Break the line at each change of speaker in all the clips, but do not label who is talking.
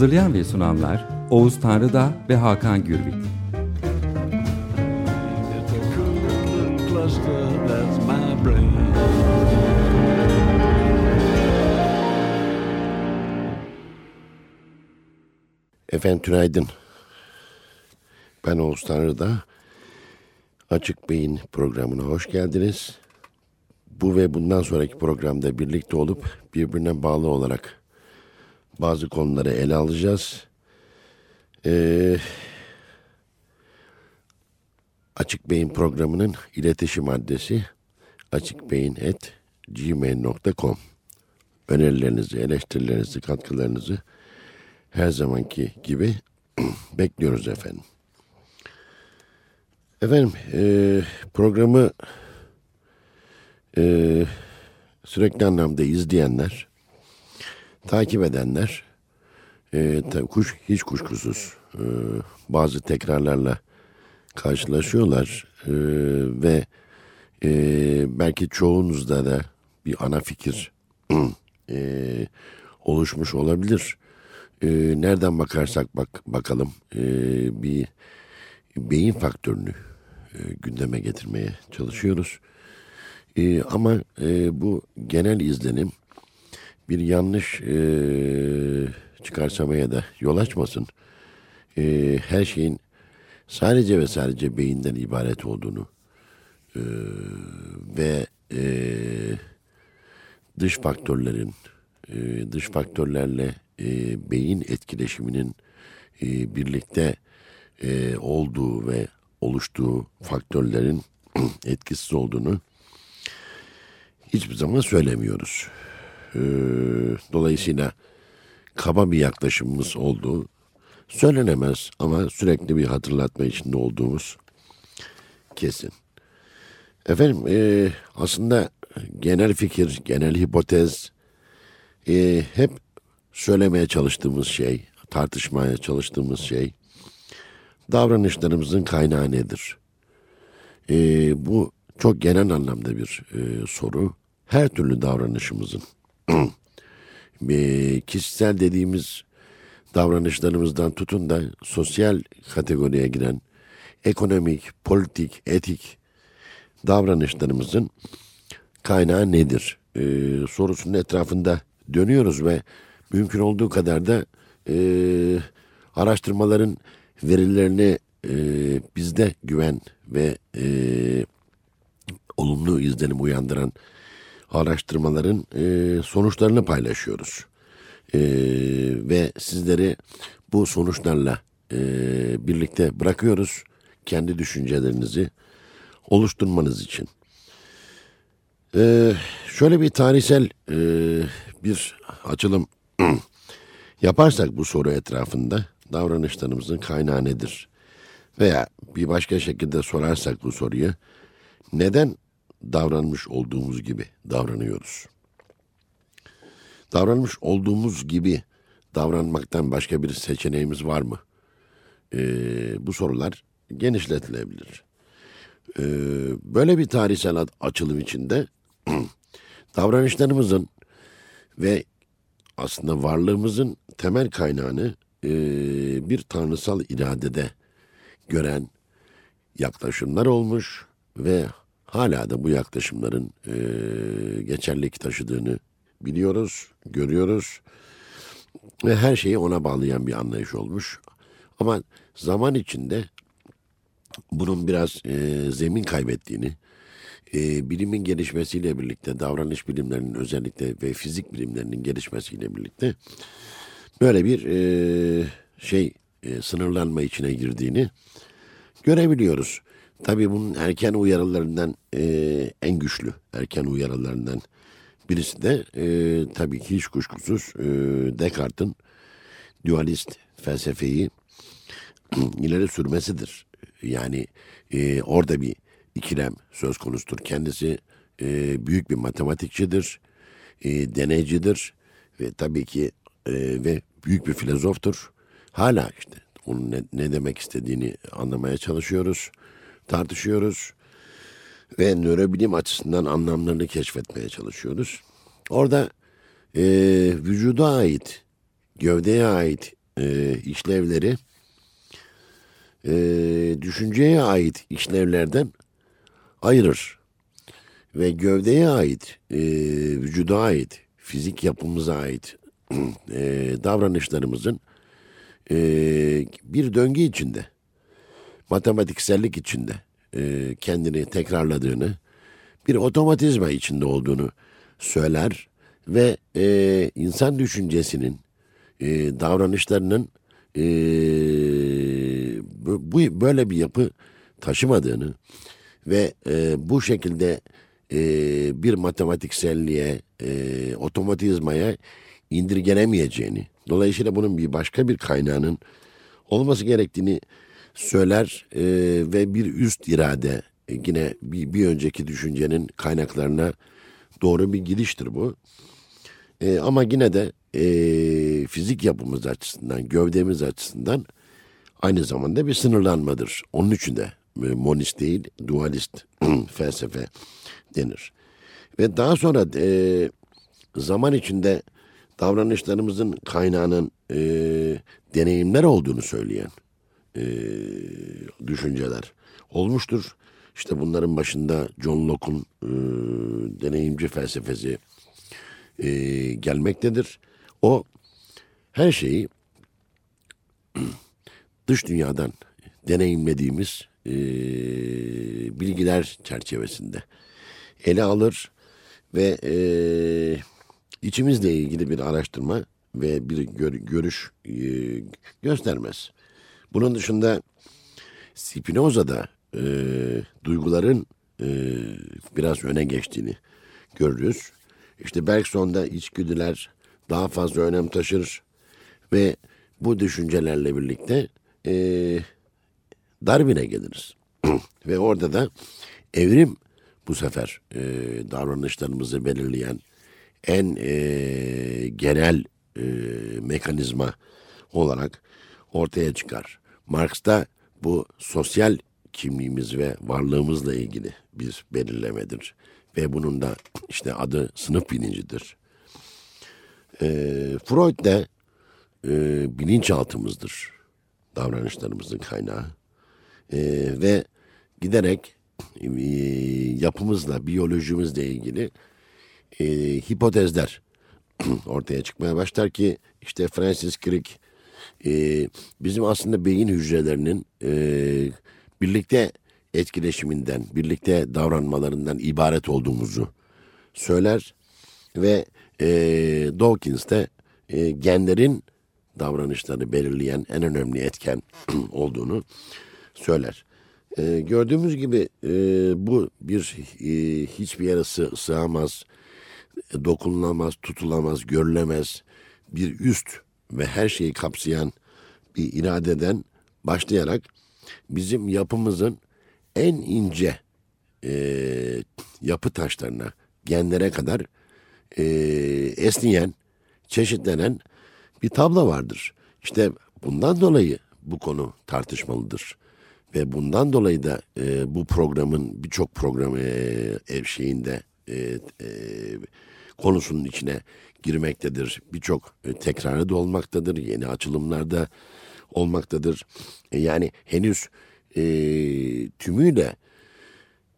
Hazırlayan ve sunanlar Oğuz Tanrıda ve Hakan Gürbüz.
Efendim tünaydın. Ben Oğuz Tanrı'da. Açık Beyin programına hoş geldiniz. Bu ve bundan sonraki programda birlikte olup birbirine bağlı olarak bazı konuları ele alacağız. Ee, Açık Beyin programının iletişim adresi açıkbeyin.gmail.com Önerilerinizi, eleştirilerinizi, katkılarınızı her zamanki gibi bekliyoruz efendim. Efendim e, programı e, sürekli anlamda izleyenler, takip edenler e, tabii kuş, hiç kuşkusuz e, bazı tekrarlarla karşılaşıyorlar e, ve e, belki çoğunuzda da bir ana fikir e, oluşmuş olabilir. E, nereden bakarsak bak bakalım e, bir beyin faktörünü e, gündeme getirmeye çalışıyoruz. E, ama e, bu genel izlenim bir yanlış e, çıkarsamaya da yol açmasın. E, her şeyin sadece ve sadece beyinden ibaret olduğunu e, ve e, dış faktörlerin e, dış faktörlerle e, beyin etkileşiminin e, birlikte e, olduğu ve oluştuğu faktörlerin etkisiz olduğunu hiçbir zaman söylemiyoruz. E, dolayısıyla kaba bir yaklaşımımız olduğu söylenemez ama sürekli bir hatırlatma içinde olduğumuz kesin. Efendim e, aslında genel fikir, genel hipotez e, hep söylemeye çalıştığımız şey, tartışmaya çalıştığımız şey davranışlarımızın kaynağı nedir? E, bu çok genel anlamda bir e, soru. Her türlü davranışımızın e, kişisel dediğimiz davranışlarımızdan tutun da sosyal kategoriye giren ekonomik, politik, etik davranışlarımızın kaynağı nedir? E, sorusunun etrafında dönüyoruz ve mümkün olduğu kadar da e, araştırmaların verilerini e, bizde güven ve e, olumlu izlenim uyandıran araştırmaların e, sonuçlarını paylaşıyoruz. E, ve sizleri bu sonuçlarla e, birlikte bırakıyoruz. Kendi düşüncelerinizi oluşturmanız için. Ee, şöyle bir tarihsel e, bir açılım yaparsak bu soru etrafında davranışlarımızın kaynağı nedir? Veya bir başka şekilde sorarsak bu soruyu neden davranmış olduğumuz gibi davranıyoruz? Davranmış olduğumuz gibi davranmaktan başka bir seçeneğimiz var mı? Ee, bu sorular genişletilebilir. Ee, böyle bir tarihsel açılım içinde davranışlarımızın ve aslında varlığımızın temel kaynağını e, bir tanrısal iradede gören yaklaşımlar olmuş ve hala da bu yaklaşımların e, geçerlilik taşıdığını biliyoruz, görüyoruz ve her şeyi ona bağlayan bir anlayış olmuş. Ama zaman içinde bunun biraz e, zemin kaybettiğini, e, bilimin gelişmesiyle birlikte, davranış bilimlerinin özellikle ve fizik bilimlerinin gelişmesiyle birlikte böyle bir e, şey e, sınırlanma içine girdiğini görebiliyoruz. Tabii bunun erken uyarılarından e, en güçlü erken uyarılarından birisi de e, tabii ki hiç kuşkusuz e, Descartes'in dualist felsefeyi ileri sürmesidir. Yani e, orada bir ikilem söz konusudur. Kendisi e, büyük bir matematikçidir, e, deneycidir ve tabii ki e, ve büyük bir filozoftur. Hala işte onun ne, ne demek istediğini anlamaya çalışıyoruz, tartışıyoruz ve nörobilim açısından anlamlarını keşfetmeye çalışıyoruz. Orada e, vücuda ait, gövdeye ait e, işlevleri e, düşünceye ait işlevlerden ayırır. Ve gövdeye ait, e, vücuda ait, fizik yapımıza ait e, davranışlarımızın e, bir döngü içinde, matematiksellik içinde e, kendini tekrarladığını, bir otomatizma içinde olduğunu söyler ve e, insan düşüncesinin, e, davranışlarının e, bu böyle bir yapı taşımadığını ve e, bu şekilde e, bir matematikselliğe, e, otomatizmaya indirgenemeyeceğini, dolayısıyla bunun bir başka bir kaynağının olması gerektiğini söyler e, ve bir üst irade e, yine bir, bir önceki düşüncenin kaynaklarına doğru bir gidiştir bu. E, ama yine de e, fizik yapımız açısından, gövdemiz açısından aynı zamanda bir sınırlanmadır. Onun için de e, monist değil, dualist felsefe denir. Ve daha sonra e, zaman içinde davranışlarımızın kaynağının e, deneyimler olduğunu söyleyen e, düşünceler olmuştur. İşte bunların başında John Locke'un e, deneyimci felsefesi e, gelmektedir. O her şeyi dış dünyadan deneyimlediğimiz e, bilgiler çerçevesinde ele alır ve e, içimizle ilgili bir araştırma ve bir gör, görüş e, göstermez. Bunun dışında Spinoza'da e, duyguların e, biraz öne geçtiğini görürüz. İşte Bergson'da içgüdüler daha fazla önem taşır ve bu düşüncelerle birlikte e, Darwin'e geliriz. ve orada da evrim bu sefer e, davranışlarımızı belirleyen en e, genel e, mekanizma olarak ortaya çıkar. Marx'ta bu sosyal kimliğimiz ve varlığımızla ilgili bir belirlemedir. Ve bunun da işte adı sınıf bilincidir. E, Freud de e, bilinçaltımızdır davranışlarımızın kaynağı. E, ve giderek e, yapımızla, biyolojimizle ilgili e, hipotezler ortaya çıkmaya başlar ki işte Francis Crick e, bizim aslında beyin hücrelerinin e, birlikte etkileşiminden, birlikte davranmalarından ibaret olduğumuzu söyler ve e, Dawkins de e, genlerin davranışları belirleyen en önemli etken olduğunu söyler. E, gördüğümüz gibi e, bu bir e, hiçbir yere sığ, sığamaz, dokunulamaz, tutulamaz, görülemez bir üst ve her şeyi kapsayan bir iradeden başlayarak bizim yapımızın en ince e, yapı taşlarına, genlere kadar e, esniyen, çeşitlenen bir tablo vardır. İşte bundan dolayı bu konu tartışmalıdır. Ve bundan dolayı da e, bu programın birçok program e, ev şeyinde e, e, konusunun içine girmektedir. Birçok e, tekrarı da olmaktadır. Yeni açılımlarda olmaktadır. E, yani henüz e, tümüyle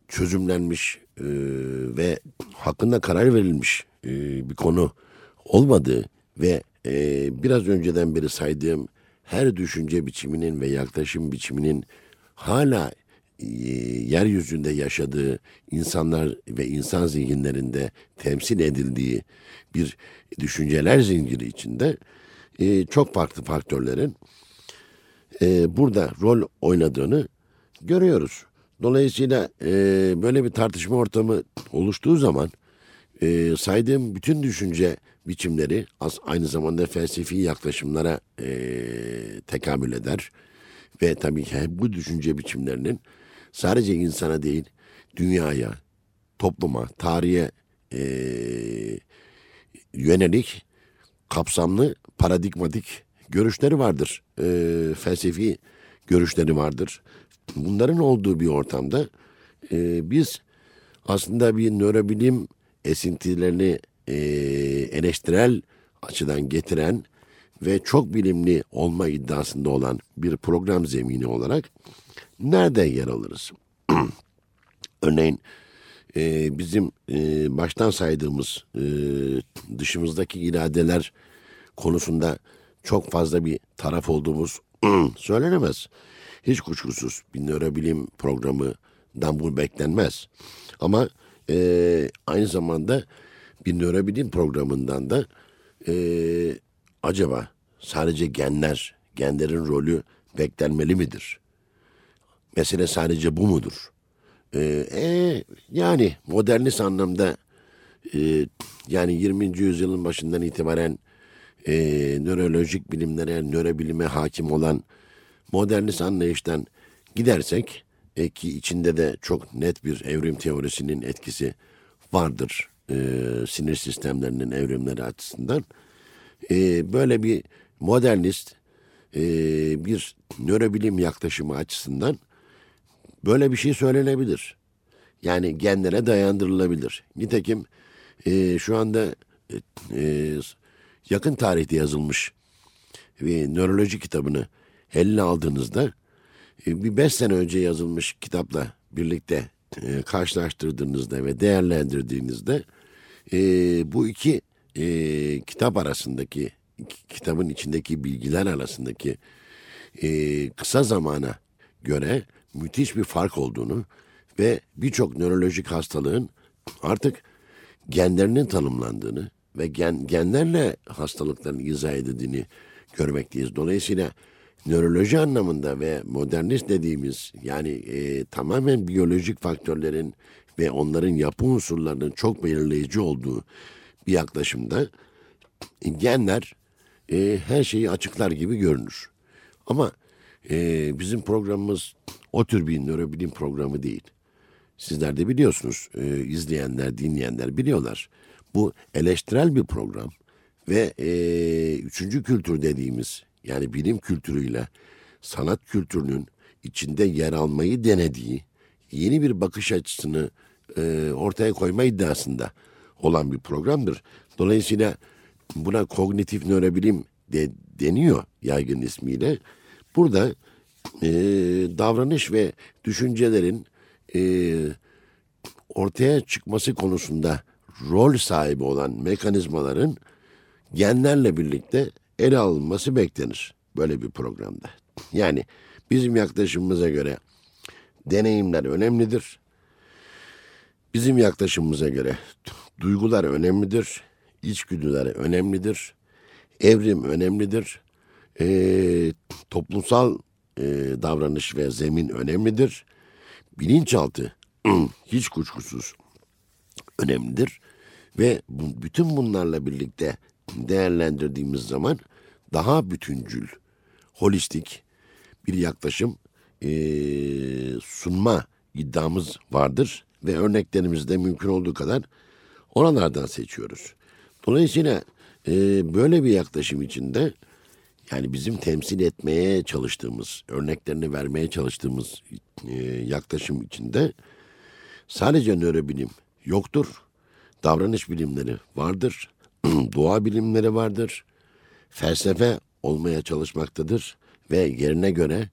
çözümlenmiş e, ve hakkında karar verilmiş e, bir konu olmadığı ve e, biraz önceden beri saydığım her düşünce biçiminin ve yaklaşım biçiminin hala yeryüzünde yaşadığı insanlar ve insan zihinlerinde temsil edildiği bir düşünceler zinciri içinde e, çok farklı faktörlerin e, burada rol oynadığını görüyoruz. Dolayısıyla e, böyle bir tartışma ortamı oluştuğu zaman e, saydığım bütün düşünce biçimleri aynı zamanda felsefi yaklaşımlara eee tekamül eder. Ve tabii ki bu düşünce biçimlerinin sadece insana değil, dünyaya, topluma, tarihe eee, yönelik kapsamlı, paradigmatik görüşleri vardır. Eee, felsefi görüşleri vardır. Bunların olduğu bir ortamda eee, biz aslında bir nörobilim esintilerini eee, eleştirel açıdan getiren ve çok bilimli olma iddiasında olan bir program zemini olarak nerede yer alırız? Örneğin e, bizim e, baştan saydığımız e, dışımızdaki iradeler konusunda çok fazla bir taraf olduğumuz söylenemez. Hiç kuşkusuz bir nörobilim programından bu beklenmez. Ama e, aynı zamanda bir nörobilim programından da e, acaba sadece genler, genlerin rolü beklenmeli midir? Mesele sadece bu mudur? Ee, e, yani modernist anlamda e, yani 20. yüzyılın başından itibaren e, nörolojik bilimlere, nörobilime hakim olan modernist anlayıştan gidersek e, ki içinde de çok net bir evrim teorisinin etkisi vardır e, sinir sistemlerinin evrimleri açısından. E, böyle bir modernist e, bir nörobilim yaklaşımı açısından böyle bir şey söylenebilir. Yani genlere dayandırılabilir. Nitekim e, şu anda e, e, yakın tarihte yazılmış bir nöroloji kitabını eline aldığınızda e, bir beş sene önce yazılmış kitapla birlikte e, karşılaştırdığınızda ve değerlendirdiğinizde e, bu iki e, kitap arasındaki kitabın içindeki bilgiler arasındaki e, kısa zamana göre müthiş bir fark olduğunu ve birçok nörolojik hastalığın artık genlerinin tanımlandığını ve gen, genlerle hastalıkların izah edildiğini görmekteyiz. Dolayısıyla nöroloji anlamında ve modernist dediğimiz yani e, tamamen biyolojik faktörlerin ve onların yapı unsurlarının çok belirleyici olduğu bir yaklaşımda e, genler e, her şeyi açıklar gibi görünür. Ama e, bizim programımız o tür bir nörobilim programı değil. Sizler de biliyorsunuz, e, izleyenler, dinleyenler biliyorlar. Bu eleştirel bir program ve e, üçüncü kültür dediğimiz yani bilim kültürüyle sanat kültürünün içinde yer almayı denediği yeni bir bakış açısını e, ortaya koyma iddiasında olan bir programdır. Dolayısıyla buna kognitif nörobilim de deniyor yaygın ismiyle. Burada e, davranış ve düşüncelerin e, ortaya çıkması konusunda rol sahibi olan mekanizmaların genlerle birlikte ele alınması beklenir böyle bir programda. Yani bizim yaklaşımımıza göre deneyimler önemlidir. Bizim yaklaşımımıza göre duygular önemlidir, içgüdüler önemlidir, evrim önemlidir, e, toplumsal e, davranış ve zemin önemlidir. Bilinçaltı hiç kuşkusuz önemlidir ve bu, bütün bunlarla birlikte değerlendirdiğimiz zaman daha bütüncül, holistik bir yaklaşım e, sunma iddiamız vardır ve örneklerimizde mümkün olduğu kadar oralardan seçiyoruz. Dolayısıyla e, böyle bir yaklaşım içinde yani bizim temsil etmeye çalıştığımız, örneklerini vermeye çalıştığımız e, yaklaşım içinde sadece nörobilim yoktur. Davranış bilimleri vardır. Doğa bilimleri vardır. Felsefe olmaya çalışmaktadır ve yerine göre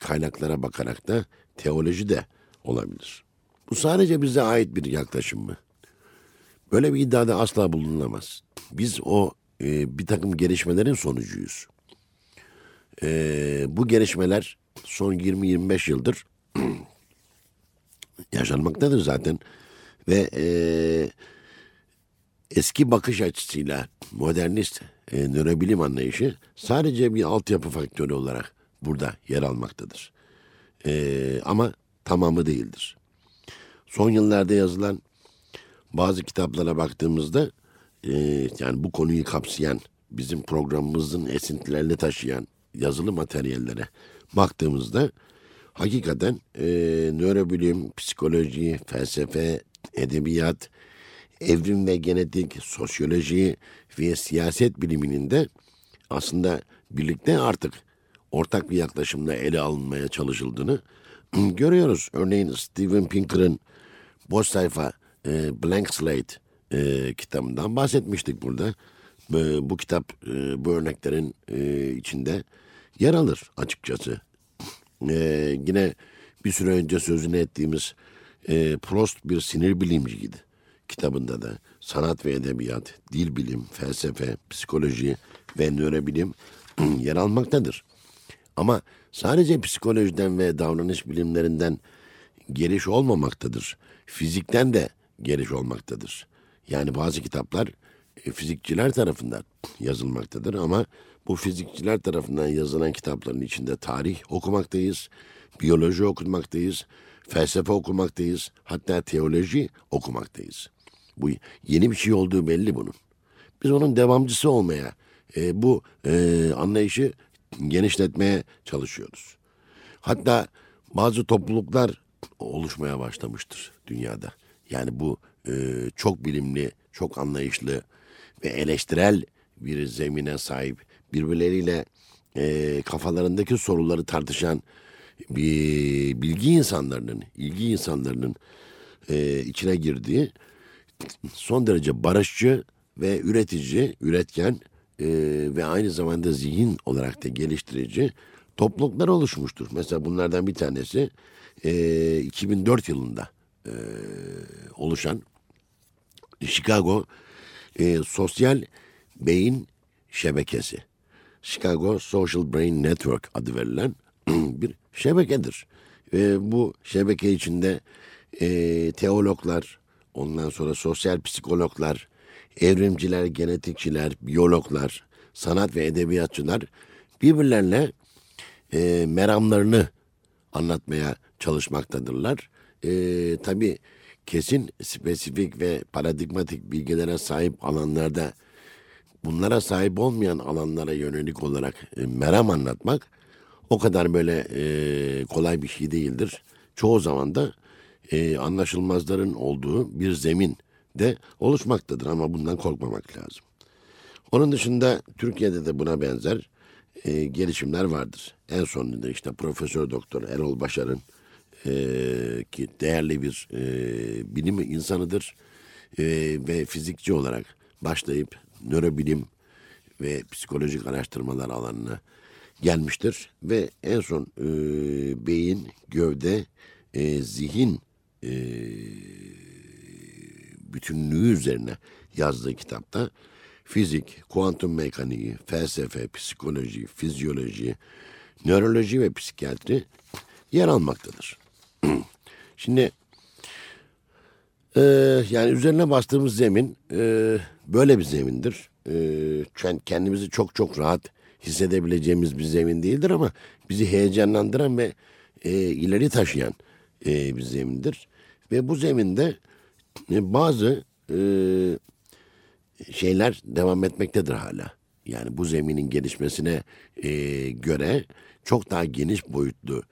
kaynaklara bakarak da teoloji de olabilir. Bu sadece bize ait bir yaklaşım mı? Böyle bir iddiada asla bulunamaz. Biz o e, bir takım gelişmelerin sonucuyuz. E, bu gelişmeler son 20-25 yıldır yaşanmaktadır zaten. Ve e, eski bakış açısıyla modernist e, nörobilim anlayışı sadece bir altyapı faktörü olarak burada yer almaktadır. E, ama tamamı değildir. Son yıllarda yazılan bazı kitaplara baktığımızda e, yani bu konuyu kapsayan bizim programımızın esintilerini taşıyan yazılı materyallere baktığımızda hakikaten e, nörobilim, psikoloji, felsefe, edebiyat, evrim ve genetik, sosyoloji ve siyaset biliminin de aslında birlikte artık ortak bir yaklaşımla ele alınmaya çalışıldığını görüyoruz. Örneğin Steven Pinker'ın boş sayfa e, Blank Slate e, kitabından bahsetmiştik burada. E, bu kitap e, bu örneklerin e, içinde yer alır açıkçası. E, yine bir süre önce sözünü ettiğimiz e, Prost bir sinir bilimciydi. Kitabında da sanat ve edebiyat, dil bilim, felsefe, psikoloji ve nörobilim yer almaktadır. Ama sadece psikolojiden ve davranış bilimlerinden geliş olmamaktadır. Fizikten de geliş olmaktadır. Yani bazı kitaplar e, fizikçiler tarafından yazılmaktadır ama bu fizikçiler tarafından yazılan kitapların içinde tarih okumaktayız, biyoloji okumaktayız, felsefe okumaktayız, hatta teoloji okumaktayız. Bu yeni bir şey olduğu belli bunun. Biz onun devamcısı olmaya, e, bu e, anlayışı genişletmeye çalışıyoruz. Hatta bazı topluluklar oluşmaya başlamıştır dünyada. Yani bu e, çok bilimli, çok anlayışlı ve eleştirel bir zemine sahip, birbirleriyle e, kafalarındaki soruları tartışan bir bilgi insanlarının, ilgi insanlarının e, içine girdiği son derece barışçı ve üretici, üretken e, ve aynı zamanda zihin olarak da geliştirici topluluklar oluşmuştur. Mesela bunlardan bir tanesi e, 2004 yılında e, oluşan Chicago e, Sosyal Beyin Şebekesi. Chicago Social Brain Network adı verilen bir şebekedir. E, bu şebeke içinde e, teologlar, ondan sonra sosyal psikologlar, evrimciler, genetikçiler, biyologlar, sanat ve edebiyatçılar birbirlerine e, meramlarını anlatmaya çalışmaktadırlar. E, tabii kesin, spesifik ve paradigmatik bilgilere sahip alanlarda bunlara sahip olmayan alanlara yönelik olarak e, meram anlatmak o kadar böyle e, kolay bir şey değildir. Çoğu zaman da e, anlaşılmazların olduğu bir zemin de oluşmaktadır ama bundan korkmamak lazım. Onun dışında Türkiye'de de buna benzer e, gelişimler vardır. En sonunda işte Profesör Doktor Erol Başar'ın e, ki değerli bir e, bilim insanıdır e, ve fizikçi olarak başlayıp nörobilim ve psikolojik araştırmalar alanına gelmiştir ve en son e, beyin, gövde, e, zihin e, bütünlüğü üzerine yazdığı kitapta fizik, kuantum mekaniği, felsefe, psikoloji, fizyoloji, nöroloji ve psikiyatri yer almaktadır. Şimdi e, yani üzerine bastığımız zemin e, böyle bir zemindir. E, kendimizi çok çok rahat hissedebileceğimiz bir zemin değildir ama bizi heyecanlandıran ve e, ileri taşıyan e, bir zemindir. Ve bu zeminde e, bazı e, şeyler devam etmektedir hala. Yani bu zeminin gelişmesine e, göre çok daha geniş boyutlu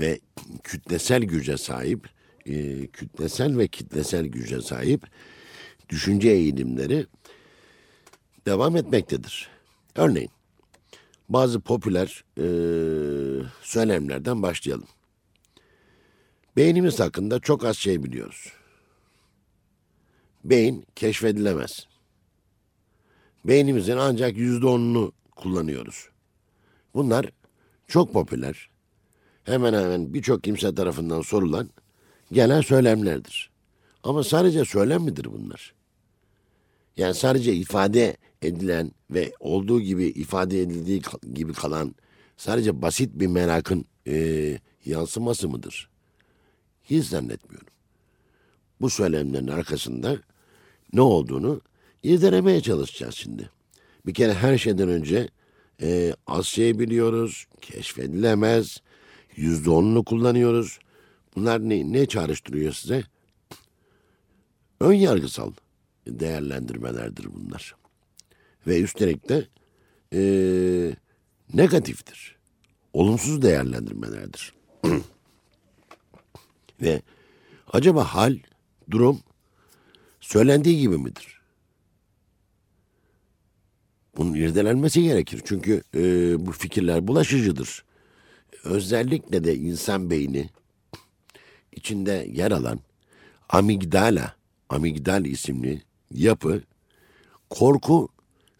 ve kütlesel güce sahip, e, kütlesel ve kitlesel güce sahip düşünce eğilimleri devam etmektedir. Örneğin bazı popüler e, söylemlerden başlayalım. Beynimiz hakkında çok az şey biliyoruz. Beyin keşfedilemez. Beynimizin ancak yüzde onunu kullanıyoruz. Bunlar çok popüler. Hemen hemen birçok kimse tarafından sorulan gelen söylemlerdir. Ama sadece söylem midir bunlar? Yani sadece ifade edilen ve olduğu gibi ifade edildiği gibi kalan sadece basit bir merakın e, yansıması mıdır? Hiç zannetmiyorum. Bu söylemlerin arkasında ne olduğunu irdelemeye çalışacağız şimdi. Bir kere her şeyden önce e, az şey biliyoruz, keşfedilemez, yüzde onunu kullanıyoruz. Bunlar ne, ne çağrıştırıyor size? Ön yargısal değerlendirmelerdir bunlar. Ve üstelik de eee, negatiftir. Olumsuz değerlendirmelerdir. Ve acaba hal, durum söylendiği gibi midir? Bunun irdelenmesi gerekir. Çünkü e, bu fikirler bulaşıcıdır. Özellikle de insan beyni içinde yer alan amigdala, amigdal isimli yapı korku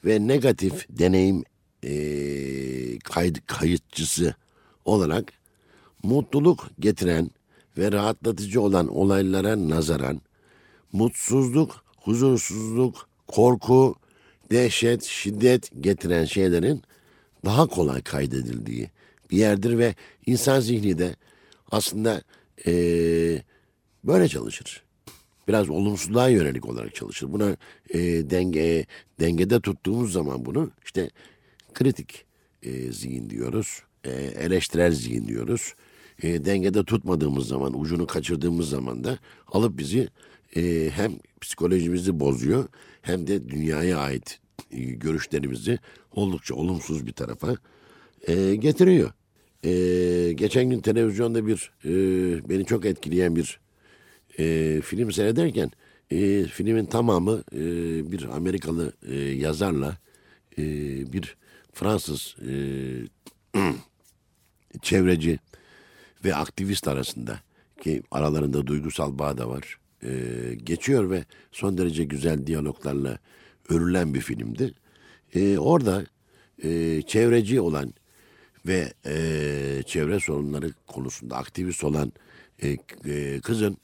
ve negatif deneyim e, kayıt, kayıtçısı olarak mutluluk getiren ve rahatlatıcı olan olaylara nazaran mutsuzluk, huzursuzluk, korku, dehşet, şiddet getiren şeylerin daha kolay kaydedildiği bir yerdir ve insan zihni de aslında eee, böyle çalışır. Biraz olumsuzluğa yönelik olarak çalışır. Buna eee, denge dengede tuttuğumuz zaman bunu işte kritik eee, zihin diyoruz, eee, eleştirel zihin diyoruz. Eee, dengede tutmadığımız zaman, ucunu kaçırdığımız zaman da alıp bizi eee, hem psikolojimizi bozuyor hem de dünyaya ait e, görüşlerimizi oldukça olumsuz bir tarafa e, getiriyor. E, geçen gün televizyonda bir e, beni çok etkileyen bir e, film seyrederken e, filmin tamamı e, bir Amerikalı e, yazarla e, bir Fransız e, çevreci ve aktivist arasında ki aralarında duygusal bağ da var e, geçiyor ve son derece güzel diyaloglarla örülen bir filmdi. E, orada e, çevreci olan ve e, çevre sorunları konusunda aktivist olan e, e, kızın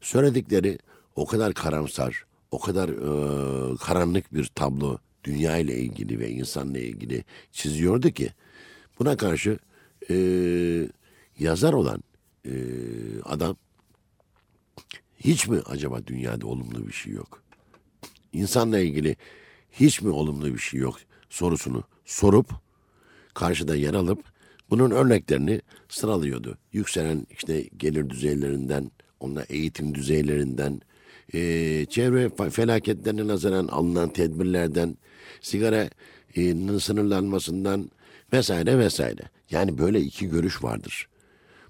söyledikleri o kadar karamsar, o kadar e, karanlık bir tablo dünya ile ilgili ve insanla ilgili çiziyordu ki buna karşı e, yazar olan e, adam hiç mi acaba dünyada olumlu bir şey yok? İnsanla ilgili hiç mi olumlu bir şey yok sorusunu sorup karşıda yer alıp bunun örneklerini sıralıyordu. Yükselen işte gelir düzeylerinden, onunla eğitim düzeylerinden, eee, çevre felaketlerine nazaran alınan tedbirlerden, sigaranın sınırlanmasından vesaire vesaire. Yani böyle iki görüş vardır.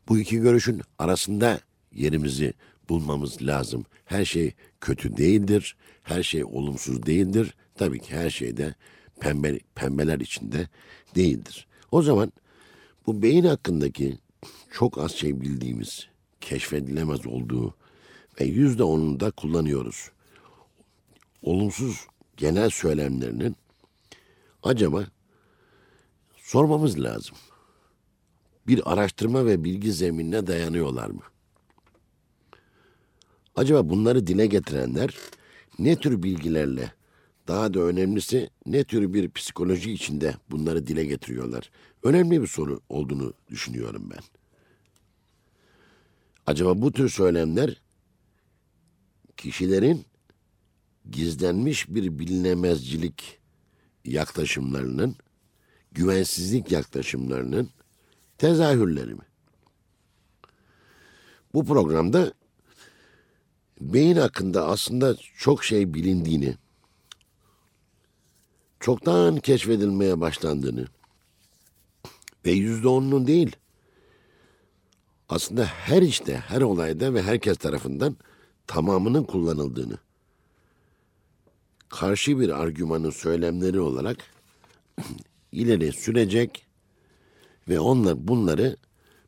Bu iki görüşün arasında yerimizi bulmamız lazım. Her şey kötü değildir. Her şey olumsuz değildir. Tabii ki her şey de pembe, pembeler içinde değildir. O zaman bu beyin hakkındaki çok az şey bildiğimiz, keşfedilemez olduğu ve yüzde onunu da kullanıyoruz. Olumsuz genel söylemlerinin acaba sormamız lazım. Bir araştırma ve bilgi zeminine dayanıyorlar mı? Acaba bunları dile getirenler ne tür bilgilerle, daha da önemlisi ne tür bir psikoloji içinde bunları dile getiriyorlar? Önemli bir soru olduğunu düşünüyorum ben. Acaba bu tür söylemler kişilerin gizlenmiş bir bilinemezcilik yaklaşımlarının, güvensizlik yaklaşımlarının tezahürleri mi? Bu programda beyin hakkında aslında çok şey bilindiğini, çoktan keşfedilmeye başlandığını ve yüzde onunun değil, aslında her işte, her olayda ve herkes tarafından tamamının kullanıldığını, karşı bir argümanın söylemleri olarak ileri sürecek ve onlar bunları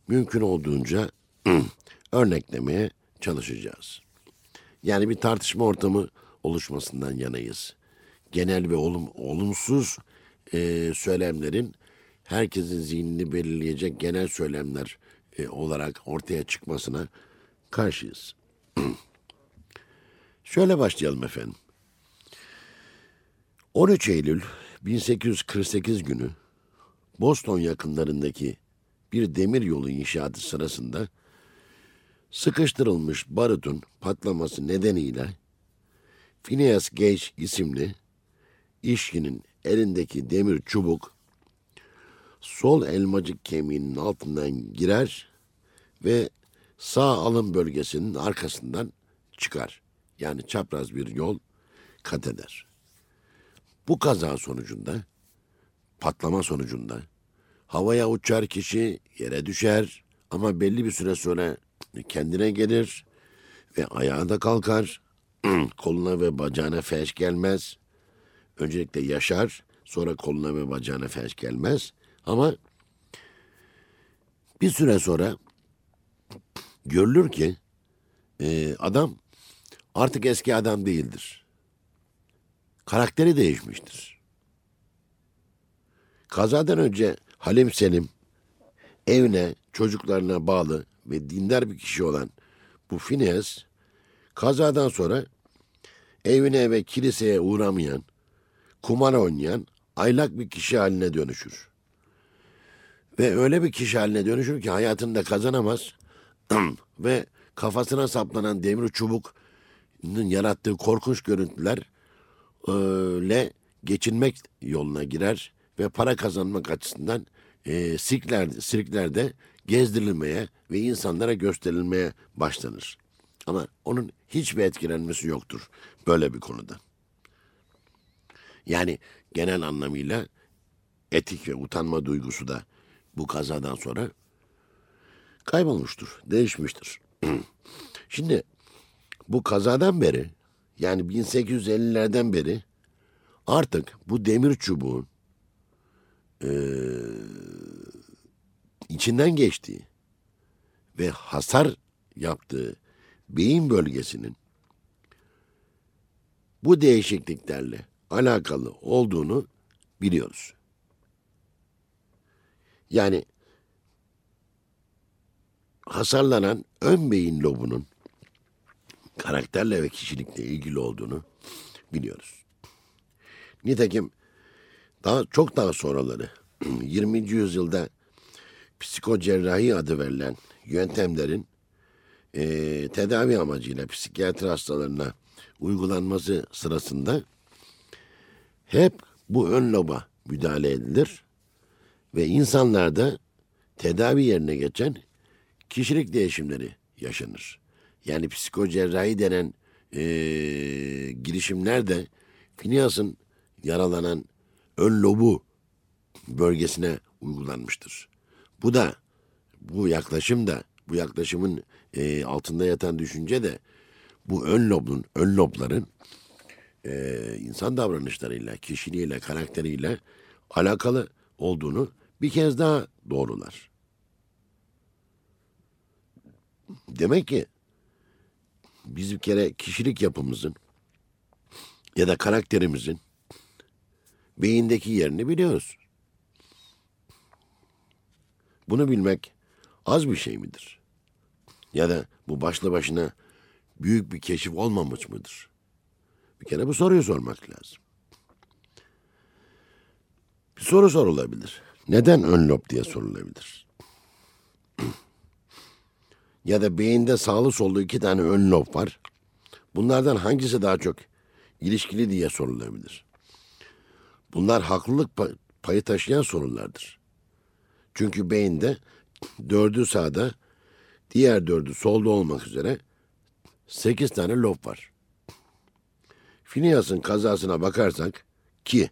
mümkün olduğunca örneklemeye çalışacağız. Yani bir tartışma ortamı oluşmasından yanayız. Genel ve olum, olumsuz e, söylemlerin herkesin zihnini belirleyecek genel söylemler e, olarak ortaya çıkmasına karşıyız. Şöyle başlayalım efendim. 13 Eylül 1848 günü Boston yakınlarındaki bir demir yolu inşaatı sırasında sıkıştırılmış barutun patlaması nedeniyle Phineas Gage isimli işçinin elindeki demir çubuk sol elmacık kemiğinin altından girer ve sağ alın bölgesinin arkasından çıkar. Yani çapraz bir yol kat eder. Bu kaza sonucunda, patlama sonucunda havaya uçar kişi yere düşer ama belli bir süre sonra kendine gelir ve ayağa da kalkar. koluna ve bacağına felç gelmez. Öncelikle yaşar, sonra koluna ve bacağına felç gelmez. Ama bir süre sonra görülür ki e, adam artık eski adam değildir. Karakteri değişmiştir. Kazadan önce Halim Selim evine, çocuklarına bağlı ve dindar bir kişi olan bu Phineas kazadan sonra evine ve kiliseye uğramayan, kumar oynayan aylak bir kişi haline dönüşür. Ve öyle bir kişi haline dönüşür ki hayatında kazanamaz ve kafasına saplanan demir çubuk yarattığı korkunç görüntüler ile geçinmek yoluna girer ve para kazanmak açısından e, sirkler, sirklerde gezdirilmeye ve insanlara gösterilmeye başlanır. Ama onun hiçbir etkilenmesi yoktur böyle bir konuda. Yani genel anlamıyla etik ve utanma duygusu da bu kazadan sonra kaybolmuştur, değişmiştir. Şimdi bu kazadan beri yani 1850'lerden beri artık bu demir çubuğun e, içinden geçtiği ve hasar yaptığı beyin bölgesinin bu değişikliklerle alakalı olduğunu biliyoruz. Yani hasarlanan ön beyin lobunun karakterle ve kişilikle ilgili olduğunu biliyoruz. Nitekim daha çok daha sonraları 20. yüzyılda psikocerrahi adı verilen yöntemlerin e, tedavi amacıyla psikiyatri hastalarına uygulanması sırasında hep bu ön loba müdahale edilir ve insanlarda tedavi yerine geçen kişilik değişimleri yaşanır. Yani psikocerrahi denen e, girişimler de Phineas'ın yaralanan ön lobu bölgesine uygulanmıştır. Bu da bu yaklaşım da bu yaklaşımın e, altında yatan düşünce de bu ön lobun ön lobların e, insan davranışlarıyla, kişiliğiyle, karakteriyle alakalı olduğunu bir kez daha doğrular. Demek ki biz bir kere kişilik yapımızın ya da karakterimizin beyindeki yerini biliyoruz. Bunu bilmek az bir şey midir? Ya da bu başlı başına büyük bir keşif olmamış mıdır? Bir kere bu soruyu sormak lazım. Bir soru sorulabilir. Neden ön lob diye sorulabilir. ya da beyinde sağlı sollu iki tane ön lob var. Bunlardan hangisi daha çok ilişkili diye sorulabilir. Bunlar haklılık payı taşıyan sorulardır. Çünkü beyinde dördü sağda, diğer dördü solda olmak üzere sekiz tane lob var. Phineas'ın kazasına bakarsak ki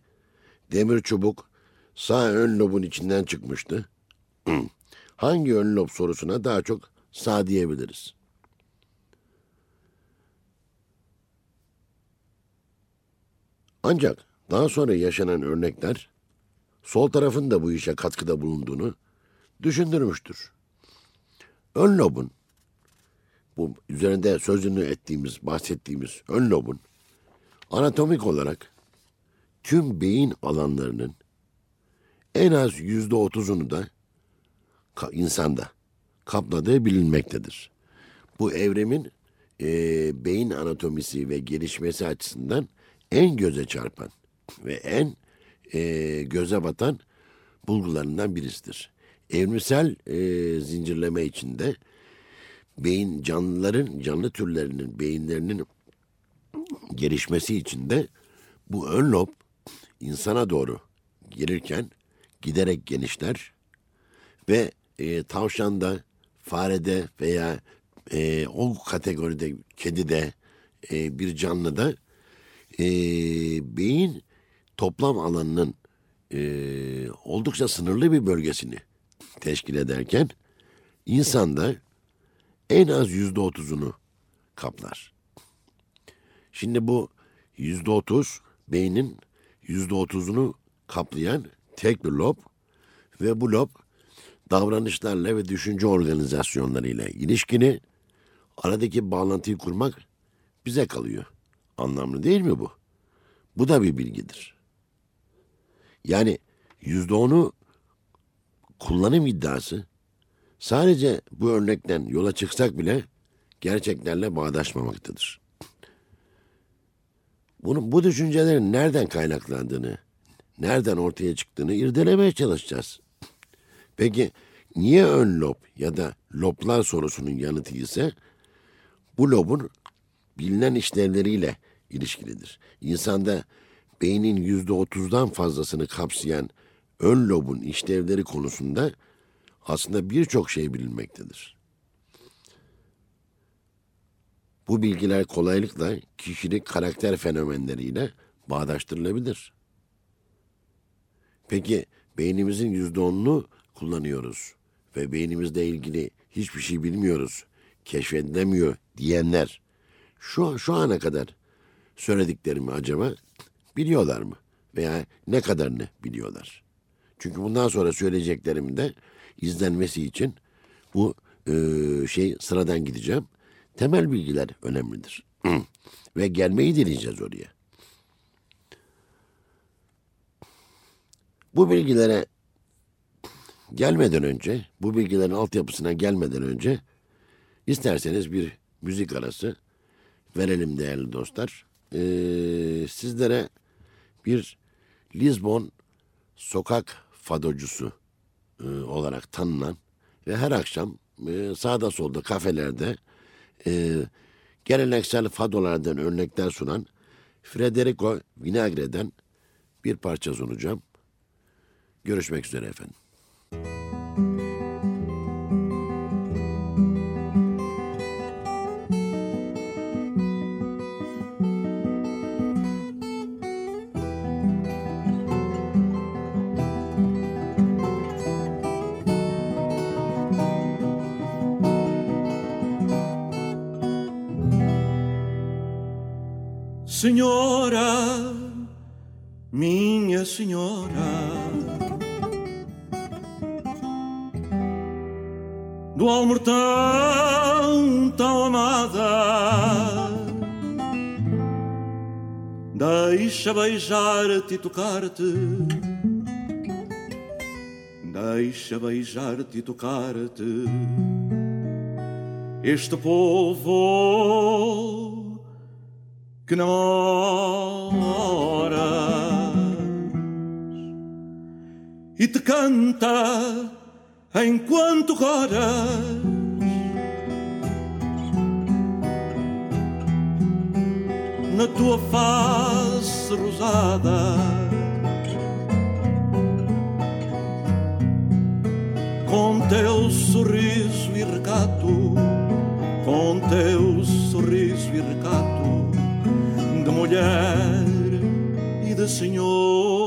demir çubuk sağ ön lobun içinden çıkmıştı. Hangi ön lob sorusuna daha çok sağ diyebiliriz. Ancak daha sonra yaşanan örnekler sol tarafın da bu işe katkıda bulunduğunu düşündürmüştür. Ön lobun, bu üzerinde sözünü ettiğimiz, bahsettiğimiz ön lobun anatomik olarak tüm beyin alanlarının en az yüzde otuzunu da insanda kapladığı bilinmektedir. Bu evremin e, beyin anatomisi ve gelişmesi açısından en göze çarpan ve en e, göze batan bulgularından birisidir. Evrimsel e, zincirleme içinde beyin canlıların, canlı türlerinin beyinlerinin gelişmesi içinde bu ön lob insana doğru gelirken giderek genişler ve e, tavşanda, farede veya e, o kategoride kedide e, bir canlıda e, beyin toplam alanının e, oldukça sınırlı bir bölgesini teşkil ederken insanda en az yüzde otuzunu kaplar. Şimdi bu yüzde otuz beynin yüzde otuzunu kaplayan tek bir lob ve bu lob davranışlarla ve düşünce organizasyonlarıyla ilişkini aradaki bağlantıyı kurmak bize kalıyor. Anlamlı değil mi bu? Bu da bir bilgidir. Yani yüzde onu kullanım iddiası sadece bu örnekten yola çıksak bile gerçeklerle bağdaşmamaktadır. Bunun, bu düşüncelerin nereden kaynaklandığını, nereden ortaya çıktığını irdelemeye çalışacağız. Peki niye ön lob ya da loblar sorusunun yanıtı ise bu lobun bilinen işlevleriyle ilişkilidir. İnsanda beynin yüzde otuzdan fazlasını kapsayan ön lobun işlevleri konusunda aslında birçok şey bilinmektedir. Bu bilgiler kolaylıkla kişilik karakter fenomenleriyle bağdaştırılabilir. Peki beynimizin yüzde onunu kullanıyoruz ve beynimizle ilgili hiçbir şey bilmiyoruz, keşfedilemiyor diyenler şu, şu ana kadar söylediklerimi acaba biliyorlar mı? Veya ne kadarını biliyorlar? Çünkü bundan sonra söyleyeceklerimin de izlenmesi için bu e, şey sıradan gideceğim. Temel bilgiler önemlidir. Ve gelmeyi dileyeceğiz oraya. Bu bilgilere gelmeden önce, bu bilgilerin altyapısına gelmeden önce isterseniz bir müzik arası verelim değerli dostlar. Ee, sizlere bir Lisbon sokak fadocusu e, olarak tanınan ve her akşam e, sağda solda kafelerde e, geleneksel fadolardan örnekler sunan Federico Vinagre'den bir parça sunacağım. Görüşmek üzere efendim.
Senhora, minha senhora, do almor tão, tão amada, deixa beijar-te e tocar-te, deixa beijar-te e tocar-te, este povo que namoras e te canta enquanto rodas. Na tua face rosada, com teu sorriso e recato, com teu sorriso e recato mulher e de senhora.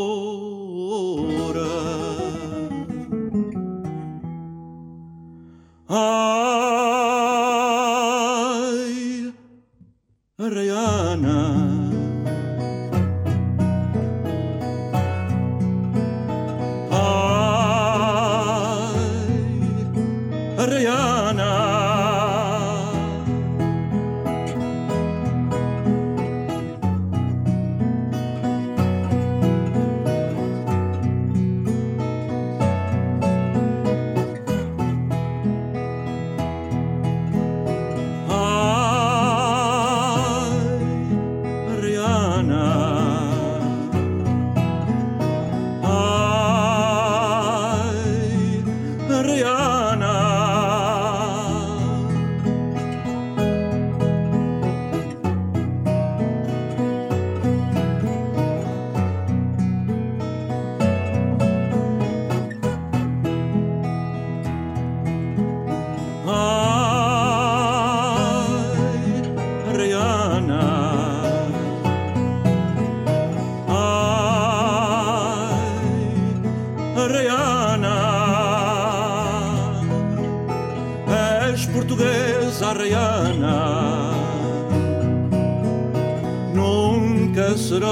Nunca serás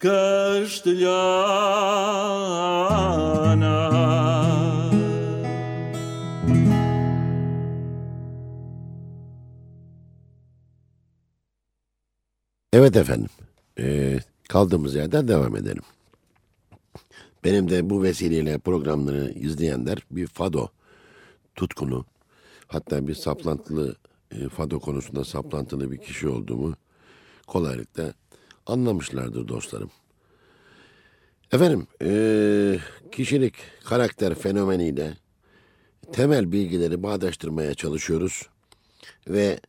castelhana.
Evet efendim. Ee, kaldığımız yerden devam edelim. Benim de bu vesileyle programları izleyenler bir fado tutkunu hatta bir saplantılı e, fado konusunda saplantılı bir kişi olduğumu kolaylıkla anlamışlardır dostlarım. Efendim e, kişilik karakter fenomeniyle temel bilgileri bağdaştırmaya çalışıyoruz ve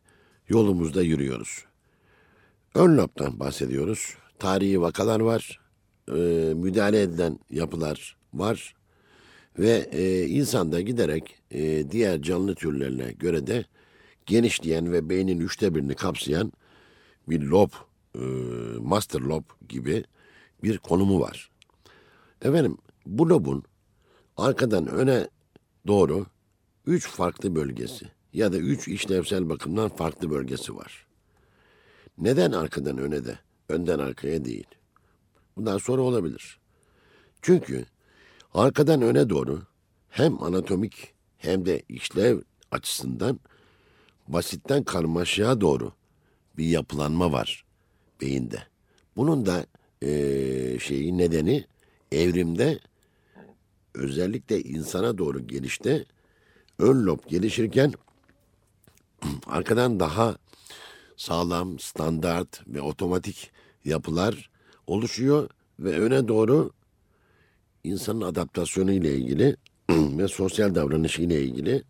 yolumuzda yürüyoruz. Ön lobdan bahsediyoruz. Tarihi vakalar var, e, müdahale edilen yapılar var ve e, insanda giderek e, diğer canlı türlerine göre de genişleyen ve beynin üçte birini kapsayan bir lob, e, master lob gibi bir konumu var. Efendim bu lobun arkadan öne doğru üç farklı bölgesi ya da üç işlevsel bakımdan farklı bölgesi var. Neden arkadan öne de, önden arkaya değil? Bundan sonra olabilir. Çünkü arkadan öne doğru hem anatomik hem de işlev açısından basitten karmaşaya doğru bir yapılanma var beyinde. Bunun da eee, şeyi nedeni evrimde özellikle insana doğru gelişte ön lob gelişirken arkadan daha sağlam, standart ve otomatik yapılar oluşuyor ve öne doğru insanın adaptasyonu ile ilgili ve sosyal davranışı ile ilgili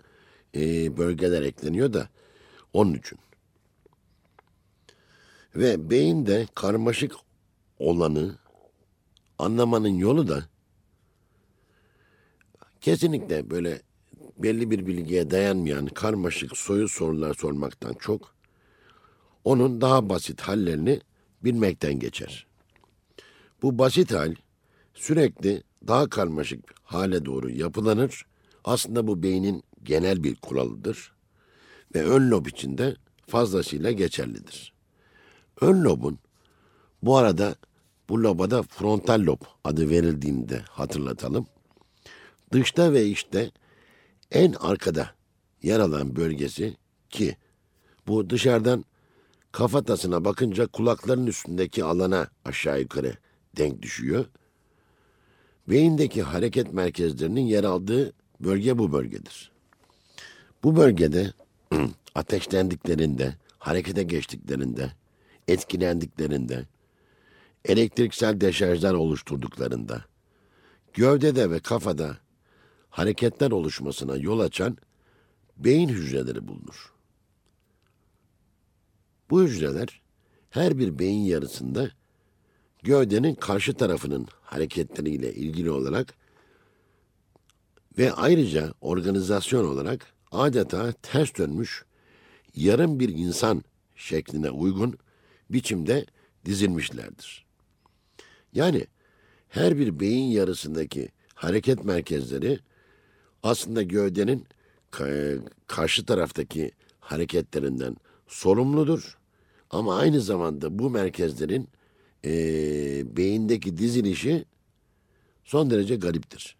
e, bölgeler ekleniyor da onun için. Ve beyinde karmaşık olanı anlamanın yolu da kesinlikle böyle belli bir bilgiye dayanmayan karmaşık soyu sorular sormaktan çok onun daha basit hallerini bilmekten geçer. Bu basit hal sürekli daha karmaşık hale doğru yapılanır. Aslında bu beynin genel bir kuralıdır ve ön lob içinde fazlasıyla geçerlidir. Ön lobun bu arada bu loba da frontal lob adı verildiğinde hatırlatalım. Dışta ve içte en arkada yer alan bölgesi ki bu dışarıdan kafatasına bakınca kulakların üstündeki alana aşağı yukarı denk düşüyor. Beyindeki hareket merkezlerinin yer aldığı bölge bu bölgedir. Bu bölgede ateşlendiklerinde, harekete geçtiklerinde, etkilendiklerinde, elektriksel deşarjlar oluşturduklarında, gövdede ve kafada hareketler oluşmasına yol açan beyin hücreleri bulunur. Bu hücreler her bir beyin yarısında gövdenin karşı tarafının hareketleriyle ilgili olarak ve ayrıca organizasyon olarak adeta ters dönmüş yarım bir insan şekline uygun biçimde dizilmişlerdir. Yani her bir beyin yarısındaki hareket merkezleri aslında gövdenin ka- karşı taraftaki hareketlerinden sorumludur. Ama aynı zamanda bu merkezlerin eee, beyindeki dizilişi son derece gariptir.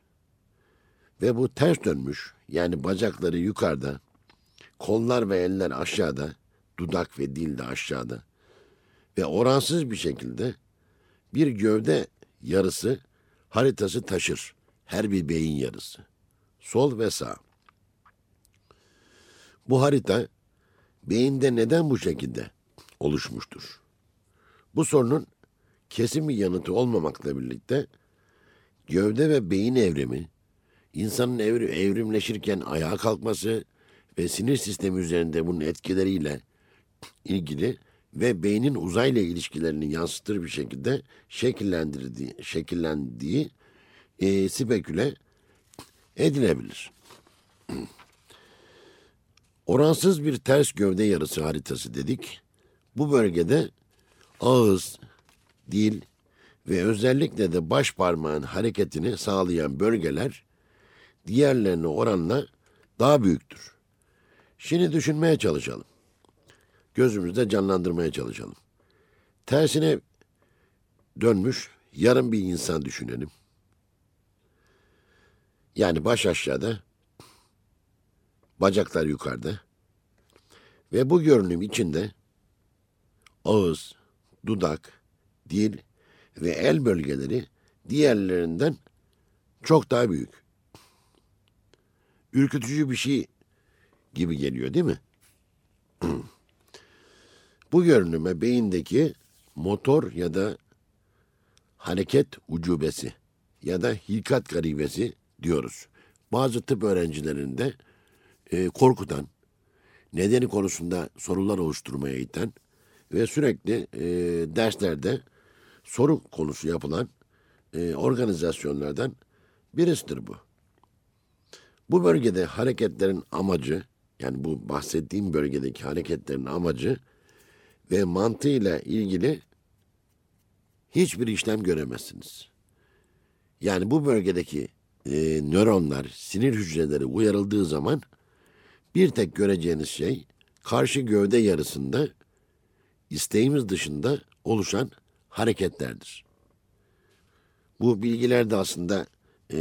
Ve bu ters dönmüş yani bacakları yukarıda, kollar ve eller aşağıda, dudak ve dil de aşağıda ve oransız bir şekilde bir gövde yarısı haritası taşır. Her bir beyin yarısı. Sol ve sağ. Bu harita beyinde neden bu şekilde oluşmuştur? Bu sorunun kesin bir yanıtı olmamakla birlikte gövde ve beyin evrimi, insanın evri, evrimleşirken ayağa kalkması ve sinir sistemi üzerinde bunun etkileriyle ilgili ve beynin uzayla ilişkilerini yansıtır bir şekilde şekillendirdiği, şekillendiği e, speküle edilebilir. Oransız bir ters gövde yarısı haritası dedik. Bu bölgede ağız, dil ve özellikle de baş parmağın hareketini sağlayan bölgeler diğerlerine oranla daha büyüktür. Şimdi düşünmeye çalışalım. Gözümüzde canlandırmaya çalışalım. Tersine dönmüş yarım bir insan düşünelim. Yani baş aşağıda, bacaklar yukarıda ve bu görünüm içinde ağız, dudak, dil ve el bölgeleri diğerlerinden çok daha büyük. Ürkütücü bir şey gibi geliyor değil mi? Bu görünüme beyindeki motor ya da hareket ucubesi ya da hilkat garibesi diyoruz. Bazı tıp öğrencilerinde e, korkutan, nedeni konusunda sorular oluşturmaya iten ve sürekli e, derslerde soru konusu yapılan e, organizasyonlardan birisidir bu. Bu bölgede hareketlerin amacı, yani bu bahsettiğim bölgedeki hareketlerin amacı ve mantığıyla ilgili hiçbir işlem göremezsiniz. Yani bu bölgedeki e, nöronlar, sinir hücreleri uyarıldığı zaman bir tek göreceğiniz şey karşı gövde yarısında isteğimiz dışında oluşan hareketlerdir. Bu bilgiler de aslında e,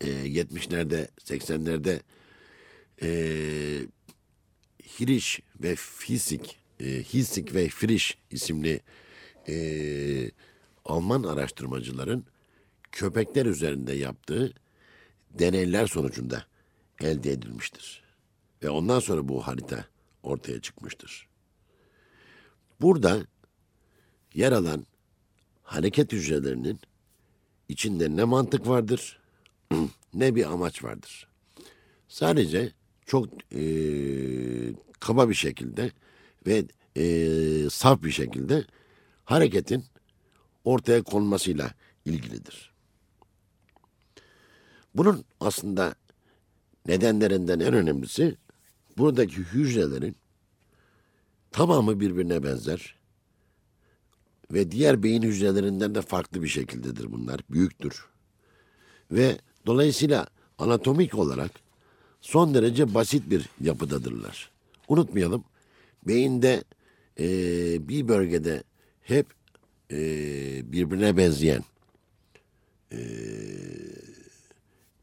1870'lerde, 80'lerde e, Hiriş ve Fisik, e, Hisik ve Frisch isimli e, Alman araştırmacıların köpekler üzerinde yaptığı deneyler sonucunda elde edilmiştir. Ve ondan sonra bu harita ortaya çıkmıştır. Burada yer alan hareket hücrelerinin içinde ne mantık vardır ne bir amaç vardır. Sadece çok e, kaba bir şekilde ve e, saf bir şekilde hareketin ortaya konmasıyla ilgilidir. Bunun aslında nedenlerinden en önemlisi buradaki hücrelerin tamamı birbirine benzer ve diğer beyin hücrelerinden de farklı bir şekildedir bunlar. Büyüktür. Ve dolayısıyla anatomik olarak son derece basit bir yapıdadırlar. Unutmayalım beyinde e, bir bölgede hep e, birbirine benzeyen e,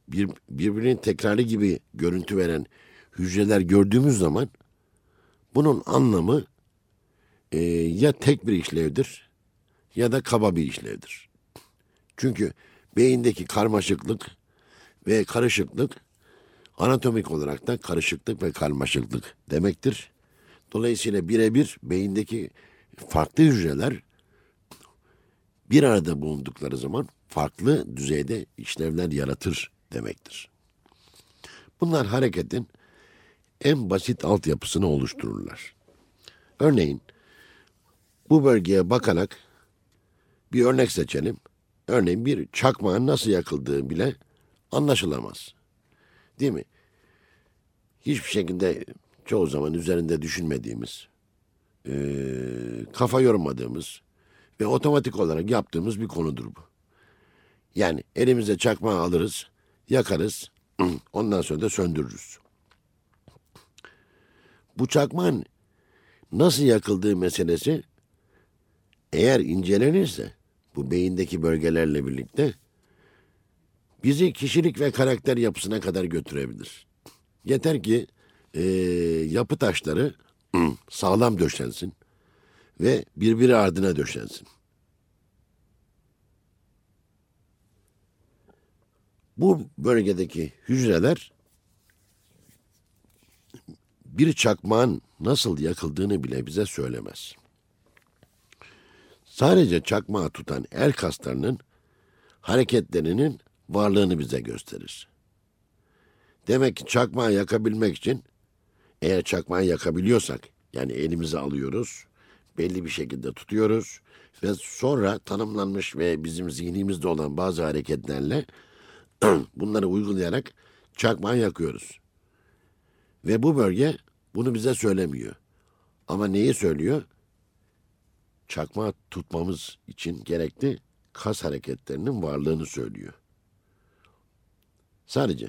bir, birbirinin tekrarı gibi görüntü veren hücreler gördüğümüz zaman bunun anlamı e, ya tek bir işlevdir ya da kaba bir işlevdir. Çünkü beyindeki karmaşıklık ve karışıklık anatomik olarak da karışıklık ve karmaşıklık demektir. Dolayısıyla birebir beyindeki farklı hücreler bir arada bulundukları zaman farklı düzeyde işlevler yaratır demektir. Bunlar hareketin en basit altyapısını oluştururlar. Örneğin bu bölgeye bakarak bir örnek seçelim. Örneğin bir çakmağın nasıl yakıldığı bile anlaşılamaz. Değil mi? Hiçbir şekilde çoğu zaman üzerinde düşünmediğimiz, e, kafa yormadığımız ve otomatik olarak yaptığımız bir konudur bu. Yani elimize çakmağı alırız, yakarız, ondan sonra da söndürürüz. Bu çakmağın nasıl yakıldığı meselesi eğer incelenirse bu beyindeki bölgelerle birlikte bizi kişilik ve karakter yapısına kadar götürebilir. Yeter ki e, yapı taşları sağlam döşensin ve birbiri ardına döşensin. Bu bölgedeki hücreler bir çakmağın nasıl yakıldığını bile bize söylemez. Sadece çakmağı tutan el kaslarının hareketlerinin varlığını bize gösterir. Demek ki çakmağı yakabilmek için eğer çakmağı yakabiliyorsak yani elimize alıyoruz, belli bir şekilde tutuyoruz ve sonra tanımlanmış ve bizim zihnimizde olan bazı hareketlerle bunları uygulayarak çakmağı yakıyoruz. Ve bu bölge bunu bize söylemiyor. Ama neyi söylüyor? Çakmağı tutmamız için gerekli kas hareketlerinin varlığını söylüyor. Sadece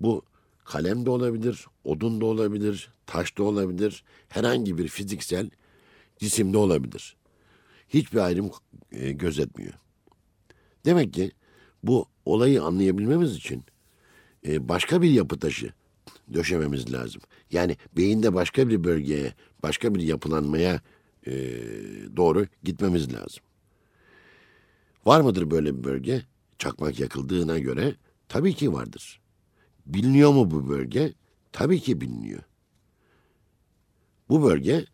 bu kalem de olabilir, odun da olabilir, taş da olabilir, herhangi bir fiziksel cisim de olabilir. Hiçbir ayrım e, gözetmiyor. Demek ki bu olayı anlayabilmemiz için e, başka bir yapı taşı döşememiz lazım. Yani beyinde başka bir bölgeye, başka bir yapılanmaya e, doğru gitmemiz lazım. Var mıdır böyle bir bölge? Çakmak yakıldığına göre tabii ki vardır. Biliniyor mu bu bölge? Tabii ki biliniyor. Bu bölge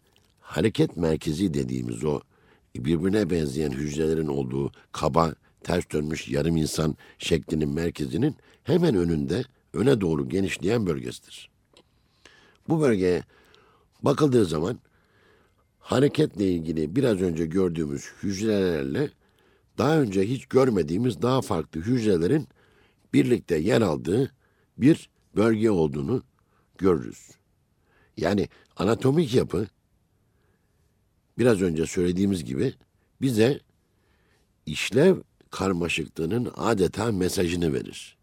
hareket merkezi dediğimiz o birbirine benzeyen hücrelerin olduğu kaba, ters dönmüş yarım insan şeklinin merkezinin hemen önünde öne doğru genişleyen bölgesidir. Bu bölgeye bakıldığı zaman hareketle ilgili biraz önce gördüğümüz hücrelerle daha önce hiç görmediğimiz daha farklı hücrelerin birlikte yer aldığı bir bölge olduğunu görürüz. Yani anatomik yapı biraz önce söylediğimiz gibi bize işlev karmaşıklığının adeta mesajını verir.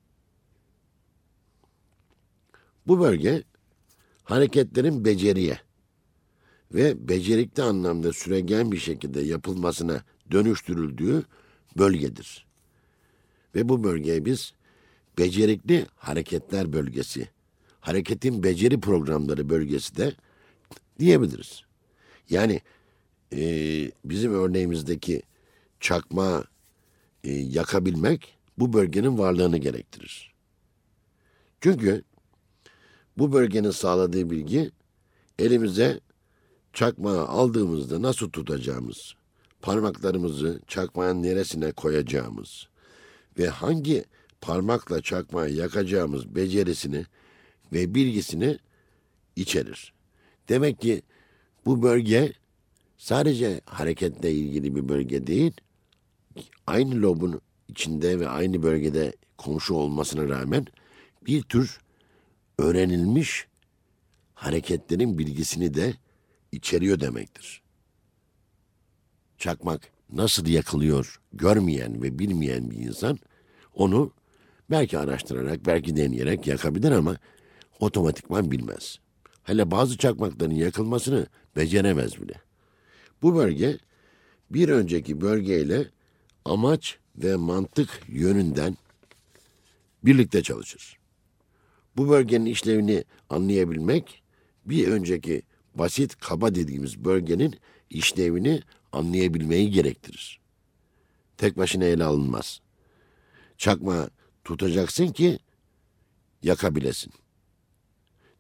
Bu bölge hareketlerin beceriye ve becerikli anlamda süregen bir şekilde yapılmasına dönüştürüldüğü bölgedir. Ve bu bölgeye biz becerikli hareketler bölgesi, hareketin beceri programları bölgesi de diyebiliriz. Yani e, bizim örneğimizdeki çakma e, yakabilmek bu bölgenin varlığını gerektirir. Çünkü bu bölgenin sağladığı bilgi elimize çakmağı aldığımızda nasıl tutacağımız, parmaklarımızı çakmağın neresine koyacağımız ve hangi parmakla çakmağı yakacağımız becerisini ve bilgisini içerir. Demek ki bu bölge sadece hareketle ilgili bir bölge değil, aynı lobun içinde ve aynı bölgede komşu olmasına rağmen bir tür öğrenilmiş hareketlerin bilgisini de içeriyor demektir. Çakmak nasıl yakılıyor görmeyen ve bilmeyen bir insan onu belki araştırarak, belki deneyerek yakabilir ama otomatikman bilmez. Hele bazı çakmakların yakılmasını beceremez bile. Bu bölge bir önceki bölgeyle amaç ve mantık yönünden birlikte çalışır. Bu bölgenin işlevini anlayabilmek bir önceki basit kaba dediğimiz bölgenin işlevini anlayabilmeyi gerektirir. Tek başına ele alınmaz. Çakma tutacaksın ki yakabilesin.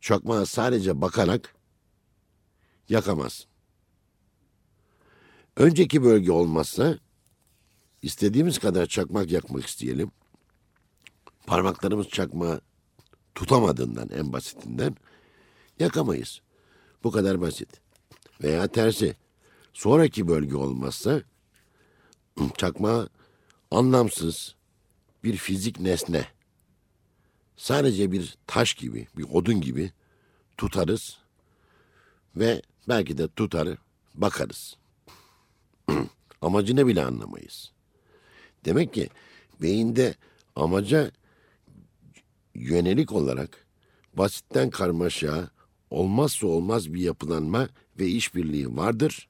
Çakmağa sadece bakarak yakamazsın. Önceki bölge olmazsa istediğimiz kadar çakmak yakmak isteyelim. Parmaklarımız çakmağı tutamadığından en basitinden yakamayız. Bu kadar basit. Veya tersi. Sonraki bölge olmazsa çakmağı anlamsız bir fizik nesne sadece bir taş gibi, bir odun gibi tutarız ve belki de tutar bakarız. Amacını bile anlamayız. Demek ki beyinde amaca yönelik olarak basitten karmaşa, olmazsa olmaz bir yapılanma ve işbirliği vardır.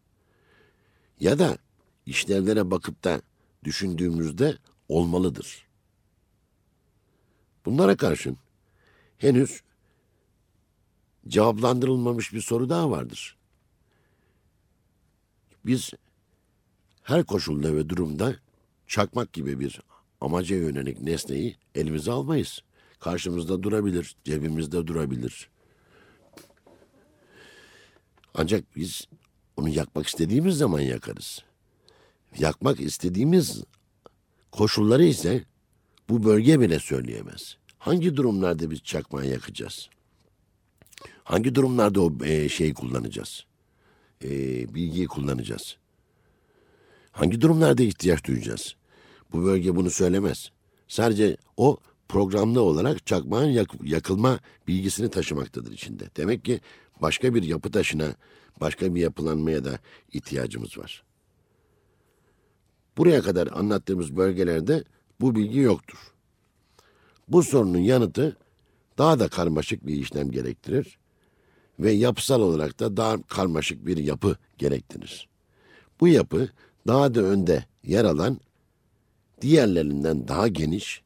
Ya da işlevlere bakıp da düşündüğümüzde olmalıdır. Bunlara karşın henüz cevaplandırılmamış bir soru daha vardır. Biz her koşulda ve durumda çakmak gibi bir amaca yönelik nesneyi elimize almayız. Karşımızda durabilir, cebimizde durabilir. Ancak biz onu yakmak istediğimiz zaman yakarız. Yakmak istediğimiz koşulları ise bu bölge bile söyleyemez. Hangi durumlarda biz çakmağı yakacağız? Hangi durumlarda o e, şeyi kullanacağız? E, bilgiyi kullanacağız? Hangi durumlarda ihtiyaç duyacağız? Bu bölge bunu söylemez. Sadece o programlı olarak çakmağın yak- yakılma bilgisini taşımaktadır içinde. Demek ki başka bir yapı taşına, başka bir yapılanmaya da ihtiyacımız var. Buraya kadar anlattığımız bölgelerde bu bilgi yoktur. Bu sorunun yanıtı daha da karmaşık bir işlem gerektirir ve yapısal olarak da daha karmaşık bir yapı gerektirir. Bu yapı daha da önde yer alan diğerlerinden daha geniş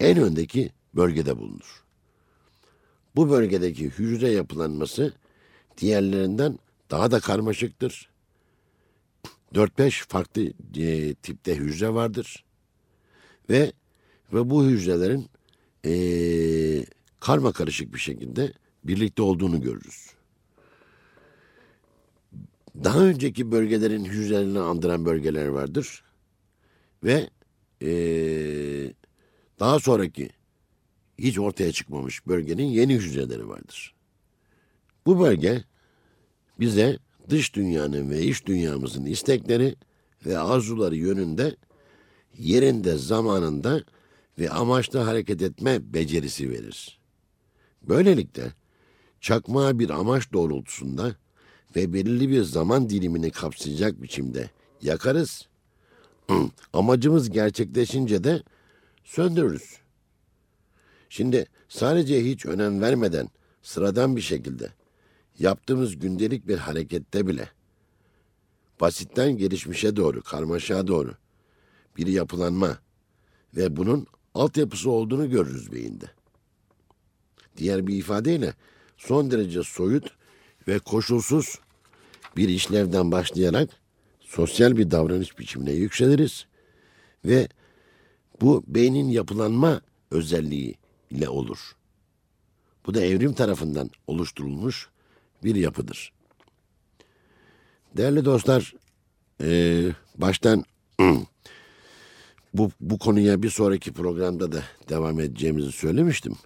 en öndeki bölgede bulunur. Bu bölgedeki hücre yapılanması diğerlerinden daha da karmaşıktır. 4-5 farklı e, tipte hücre vardır. Ve ve bu hücrelerin e, karma karışık bir şekilde birlikte olduğunu görürüz. Daha önceki bölgelerin hücrelerini andıran bölgeler vardır. Ve e, daha sonraki hiç ortaya çıkmamış bölgenin yeni hücreleri vardır. Bu bölge bize dış dünyanın ve iç dünyamızın istekleri ve arzuları yönünde yerinde, zamanında ve amaçla hareket etme becerisi verir. Böylelikle çakmağı bir amaç doğrultusunda ve belirli bir zaman dilimini kapsayacak biçimde yakarız. Amacımız gerçekleşince de söndürürüz. Şimdi sadece hiç önem vermeden sıradan bir şekilde yaptığımız gündelik bir harekette bile basitten gelişmişe doğru, karmaşaya doğru bir yapılanma ve bunun altyapısı olduğunu görürüz beyinde. Diğer bir ifadeyle son derece soyut ve koşulsuz bir işlevden başlayarak sosyal bir davranış biçimine yükseliriz ve bu beynin yapılanma özelliği ile olur. Bu da evrim tarafından oluşturulmuş bir yapıdır. Değerli dostlar, e, baştan bu, bu konuya bir sonraki programda da devam edeceğimizi söylemiştim.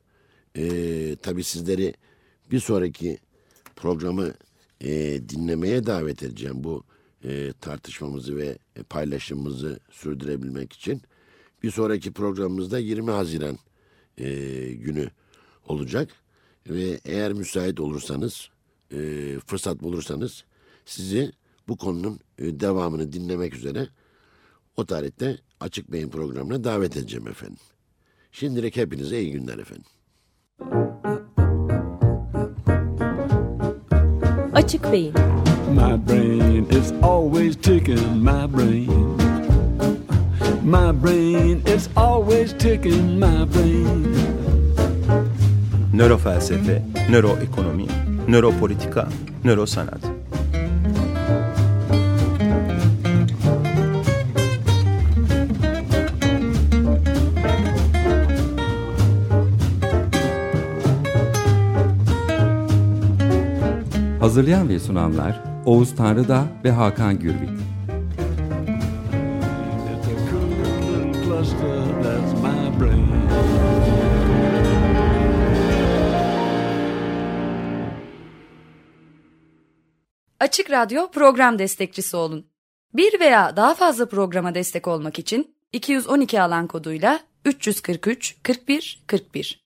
E, tabii sizleri bir sonraki programı e, dinlemeye davet edeceğim. Bu e, tartışmamızı ve paylaşımımızı sürdürebilmek için. Bir sonraki programımızda 20 Haziran e, günü olacak. Ve eğer müsait olursanız, e, fırsat bulursanız sizi bu konunun e, devamını dinlemek üzere o tarihte Açık Beyin programına davet edeceğim efendim. Şimdilik hepinize iyi günler efendim.
Açık Beyin
My brain is always ticking, my brain. My brain is always ticking, my brain.
Nörofelsefe, nöroekonomi, nöropolitika, nörosanat.
Hazırlayan ve sunanlar Oğuz Tanrıda ve Hakan Gürbüz.
Açık Radyo program destekçisi olun. Bir veya daha fazla programa destek olmak için 212 alan koduyla 343 41 41